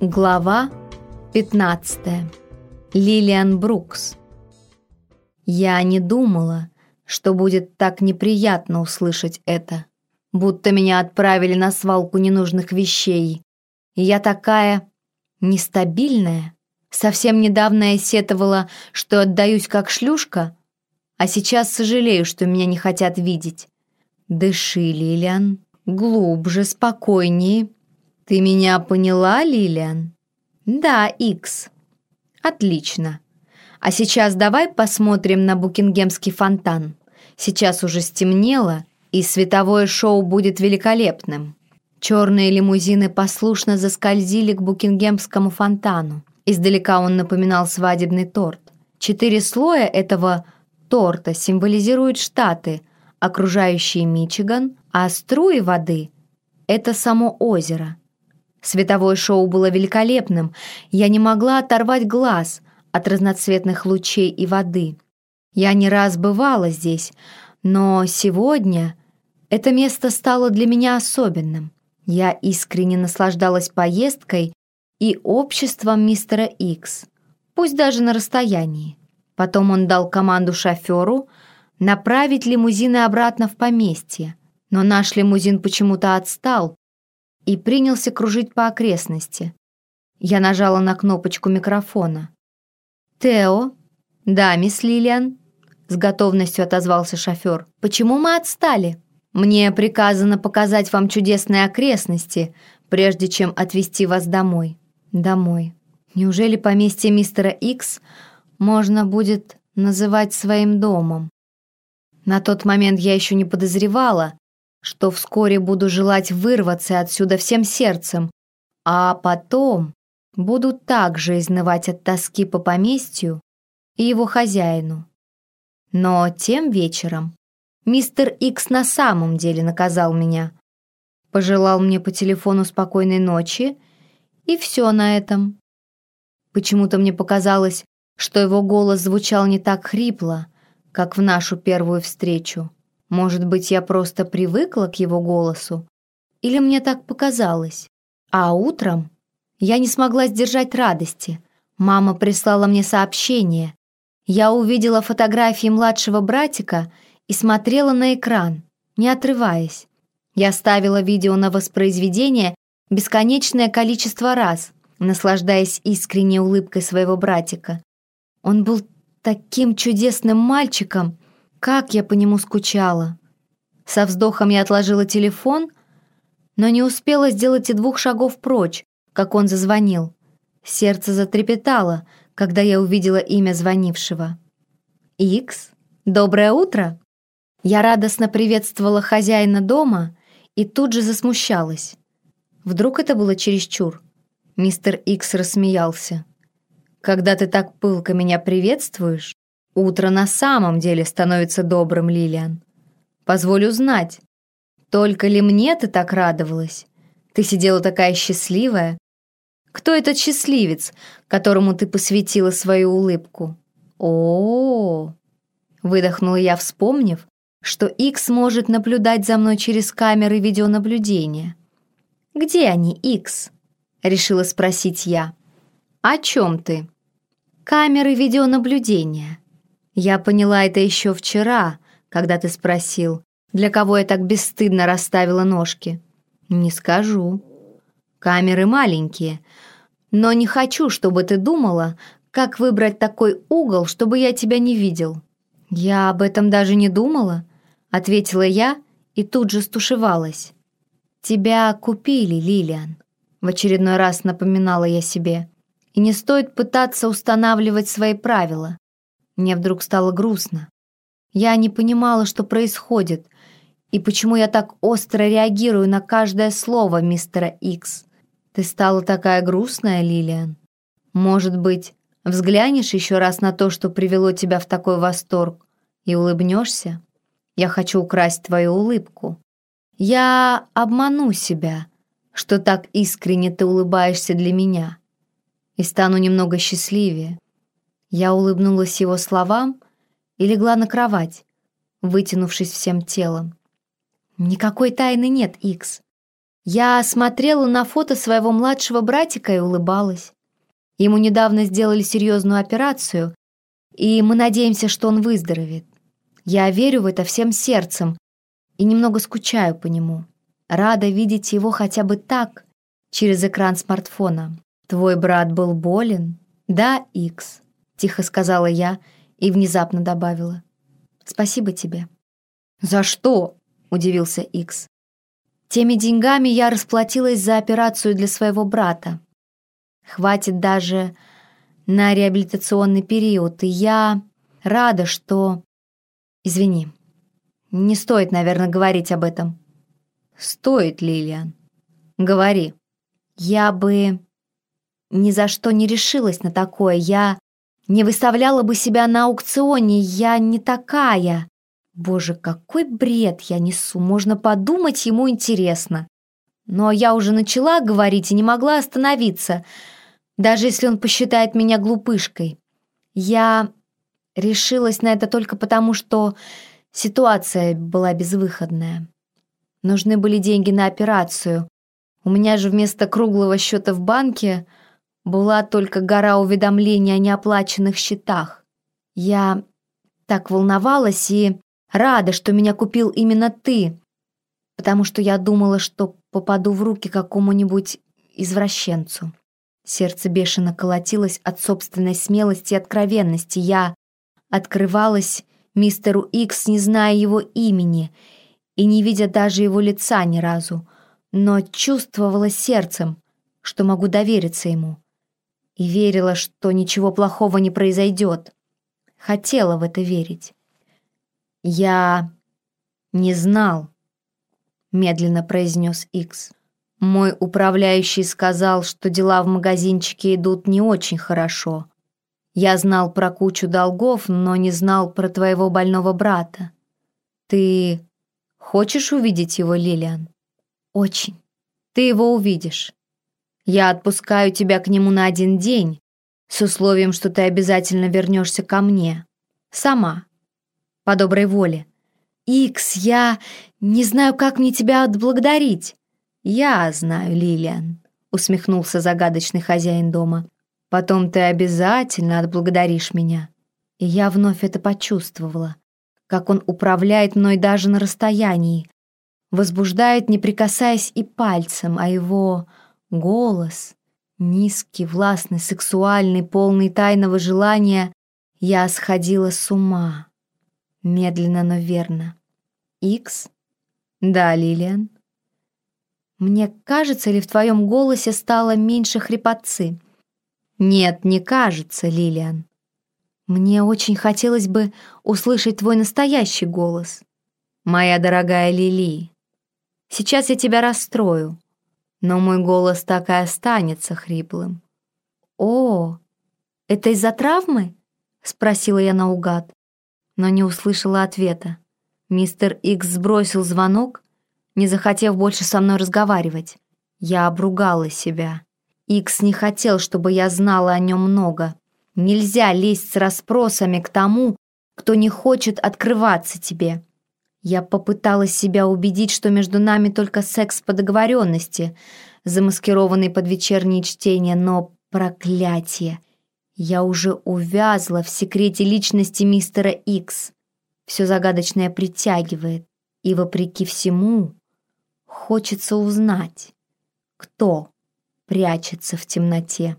Глава 15. Лилиан Брукс. Я не думала, что будет так неприятно услышать это. Будто меня отправили на свалку ненужных вещей. Я такая нестабильная. Совсем недавно я сетовала, что отдаюсь как шлюшка, а сейчас сожалею, что меня не хотят видеть. Дыши, Лилиан, глубже, спокойнее. «Ты меня поняла, Лилиан?» «Да, Икс». «Отлично. А сейчас давай посмотрим на Букингемский фонтан. Сейчас уже стемнело, и световое шоу будет великолепным». Черные лимузины послушно заскользили к Букингемскому фонтану. Издалека он напоминал свадебный торт. Четыре слоя этого торта символизируют штаты, окружающие Мичиган, а струи воды — это само озеро. Световое шоу было великолепным. Я не могла оторвать глаз от разноцветных лучей и воды. Я не раз бывала здесь, но сегодня это место стало для меня особенным. Я искренне наслаждалась поездкой и обществом мистера Икс, пусть даже на расстоянии. Потом он дал команду шоферу направить лимузины обратно в поместье, но наш лимузин почему-то отстал, и принялся кружить по окрестности. Я нажала на кнопочку микрофона. «Тео?» «Да, мисс Лилиан?» С готовностью отозвался шофер. «Почему мы отстали?» «Мне приказано показать вам чудесные окрестности, прежде чем отвезти вас домой». «Домой. Неужели поместье мистера Икс можно будет называть своим домом?» На тот момент я еще не подозревала, что вскоре буду желать вырваться отсюда всем сердцем, а потом буду также изнывать от тоски по поместью и его хозяину. Но тем вечером мистер Икс на самом деле наказал меня. Пожелал мне по телефону спокойной ночи, и все на этом. Почему-то мне показалось, что его голос звучал не так хрипло, как в нашу первую встречу. Может быть, я просто привыкла к его голосу? Или мне так показалось? А утром я не смогла сдержать радости. Мама прислала мне сообщение. Я увидела фотографии младшего братика и смотрела на экран, не отрываясь. Я ставила видео на воспроизведение бесконечное количество раз, наслаждаясь искренней улыбкой своего братика. Он был таким чудесным мальчиком, как я по нему скучала. Со вздохом я отложила телефон, но не успела сделать и двух шагов прочь, как он зазвонил. Сердце затрепетало, когда я увидела имя звонившего. «Икс, доброе утро!» Я радостно приветствовала хозяина дома и тут же засмущалась. Вдруг это было чересчур? Мистер Икс рассмеялся. «Когда ты так пылко меня приветствуешь, Утро на самом деле становится добрым, Лилиан. Позволь узнать, только ли мне ты так радовалась? Ты сидела такая счастливая. Кто этот счастливец, которому ты посвятила свою улыбку? О, -о, -о, выдохнула я, вспомнив, что Икс может наблюдать за мной через камеры видеонаблюдения. «Где они, Икс?» — решила спросить я. «О чем ты?» «Камеры видеонаблюдения. Я поняла это еще вчера, когда ты спросил, для кого я так бесстыдно расставила ножки. Не скажу. Камеры маленькие, но не хочу, чтобы ты думала, как выбрать такой угол, чтобы я тебя не видел. Я об этом даже не думала, ответила я и тут же стушевалась. Тебя купили, Лилиан. В очередной раз напоминала я себе. И не стоит пытаться устанавливать свои правила. Мне вдруг стало грустно. Я не понимала, что происходит, и почему я так остро реагирую на каждое слово мистера Икс. Ты стала такая грустная, Лилиан. Может быть, взглянешь еще раз на то, что привело тебя в такой восторг, и улыбнешься? Я хочу украсть твою улыбку. Я обману себя, что так искренне ты улыбаешься для меня, и стану немного счастливее. Я улыбнулась его словам и легла на кровать, вытянувшись всем телом. «Никакой тайны нет, Икс. Я смотрела на фото своего младшего братика и улыбалась. Ему недавно сделали серьезную операцию, и мы надеемся, что он выздоровеет. Я верю в это всем сердцем и немного скучаю по нему. Рада видеть его хотя бы так, через экран смартфона. Твой брат был болен? Да, Икс, тихо сказала я и внезапно добавила. Спасибо тебе. За что? Удивился Икс. Теми деньгами я расплатилась за операцию для своего брата. Хватит даже на реабилитационный период, и я рада, что... Извини, не стоит, наверное, говорить об этом. Стоит, Лилиан. Говори. Я бы ни за что не решилась на такое. Я не выставляла бы себя на аукционе. Я не такая. Боже, какой бред я несу. Можно подумать, ему интересно. Но я уже начала говорить и не могла остановиться даже если он посчитает меня глупышкой. Я решилась на это только потому, что ситуация была безвыходная. Нужны были деньги на операцию. У меня же вместо круглого счета в банке была только гора уведомлений о неоплаченных счетах. Я так волновалась и рада, что меня купил именно ты, потому что я думала, что попаду в руки какому-нибудь извращенцу. Сердце бешено колотилось от собственной смелости и откровенности. Я открывалась мистеру Икс, не зная его имени и не видя даже его лица ни разу, но чувствовала сердцем, что могу довериться ему. И верила, что ничего плохого не произойдет. Хотела в это верить. «Я не знал», — медленно произнес Икс. Мой управляющий сказал, что дела в магазинчике идут не очень хорошо. Я знал про кучу долгов, но не знал про твоего больного брата. Ты хочешь увидеть его, Лилиан? Очень. Ты его увидишь. Я отпускаю тебя к нему на один день, с условием, что ты обязательно вернешься ко мне. Сама. По доброй воле. Икс, я не знаю, как мне тебя отблагодарить. «Я знаю, Лилиан», — усмехнулся загадочный хозяин дома. «Потом ты обязательно отблагодаришь меня». И я вновь это почувствовала, как он управляет мной даже на расстоянии, возбуждает, не прикасаясь и пальцем, а его голос, низкий, властный, сексуальный, полный тайного желания, я сходила с ума. Медленно, но верно. «Икс?» «Да, Лилиан?» Мне кажется, ли в твоем голосе стало меньше хрипотцы? Нет, не кажется, Лилиан. Мне очень хотелось бы услышать твой настоящий голос. Моя дорогая Лили, сейчас я тебя расстрою, но мой голос так и останется хриплым. О, это из-за травмы? Спросила я наугад, но не услышала ответа. Мистер Икс сбросил звонок, не захотев больше со мной разговаривать. Я обругала себя. Икс не хотел, чтобы я знала о нем много. Нельзя лезть с расспросами к тому, кто не хочет открываться тебе. Я попыталась себя убедить, что между нами только секс по договоренности, замаскированный под вечернее чтение, но проклятие. Я уже увязла в секрете личности мистера Икс. Все загадочное притягивает. И вопреки всему, Хочется узнать, кто прячется в темноте.